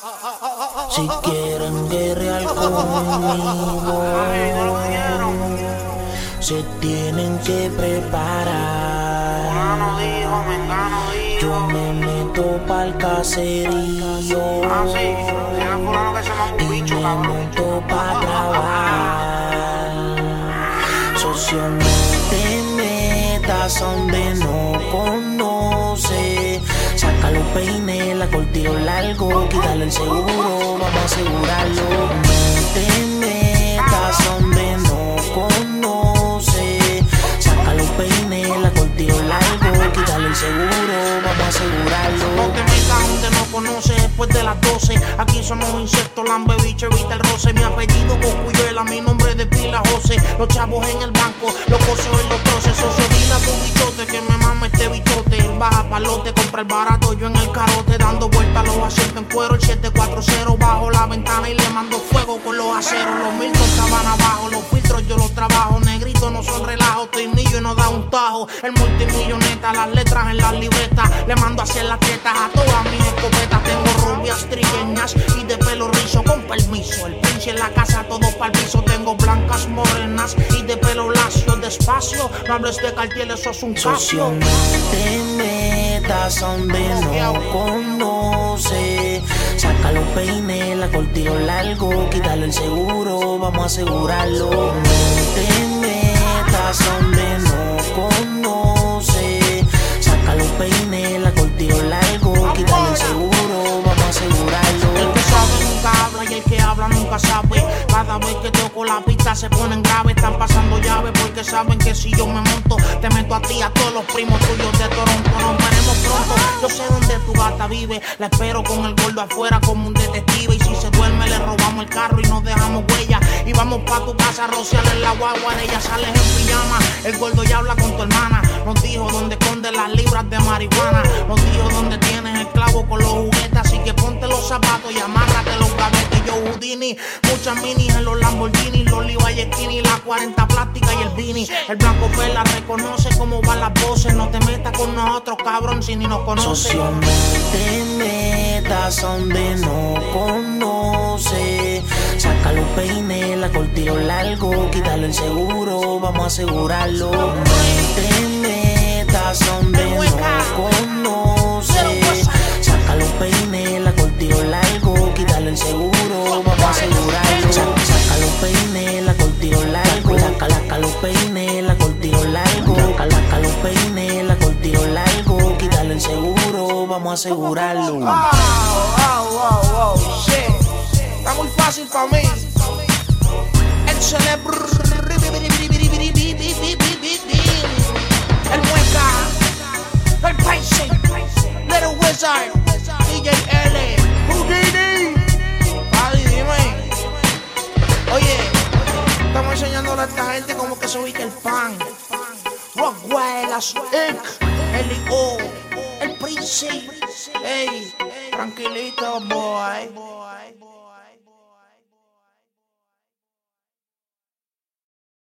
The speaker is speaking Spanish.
Si quieren guerrear conmigo, se tienen que preparar. Yo me meto pa'l caserío y me monto pa' trabajar. Socio, no te metas donde no conoce. Largo, quítale el seguro, vamos a asegurarlo. No te metas donde no conoce. Saca los peines, la cortilo largo, quítale el seguro, vamos a asegurarlo. No te metas donde no conoces después de las 12. Aquí somos insectos, lambe, bicho, evita el roce. Mi apellido Coscuyuela, mi nombre de pila José. Los chavos en el banco, los cosos en los troces. Socio, dile tu bichote que me mame este bichote. Baja palote, compra el barato, yo en el carote. Dando vueltas los asientos en cuero, el 740 bajo la ventana y le mando fuego con los aceros. Los Milton estaban abajo, los filtros yo los trabajo. Negrito no son relajos, trinillo y no da un tajo. El multimilloneta, las letras en las libretas. Le mando a hacer las tetas a todas mis escopetas. Tengo rubias trigueñas y de pelo rizo con permiso. El pinche en la casa, todo pa'l piso. Tengo blancas morenas y de pelo lacio. Despacio, no hables de cartiel, eso es un casio. te metas donde no conoce. Saca los peines, la cortilo largo, quítale el seguro, vamos a asegurarlo. Te habla nunca sabe. Cada vez que toco la pista se ponen graves. Están pasando llaves porque saben que si yo me monto, te meto a ti, a todos los primos tuyos de Toronto. Nos veremos pronto. Yo sé dónde tu gata vive. La espero con el gordo afuera como un detective. Y si se duerme, le robamos el carro y nos dejamos huella. Y vamos pa' tu casa a en la guagua. De ella sales en pijama. El gordo ya habla con tu hermana. Nos dijo dónde esconde las libras de marihuana. Nos dijo dónde tienes el clavo con los juguetes. Así que ponte los zapatos y gavetes. Muchas minis en los Lamborghini, los Levi Skinny, la 40 plástica y el Vini. El blanco la reconoce cómo van las voces. No te metas con nosotros, cabrón, si ni nos conoces. Socio, no te metas donde no conoce. Saca los peines, la cortilo largo, quítale el seguro, vamos a asegurarlo. No te metas donde no conoce. La saca los peines, la cortilo largo, saca, saca los peines, la cortilo largo, quítale el seguro, vamos a asegurarlo. Wow, wow, wow, wow, shit. Está muy fácil para mí. El mueca. El. Little Wizard. Rockwell, las Inc. L.O. El Prince. Ey, tranquilito, boy.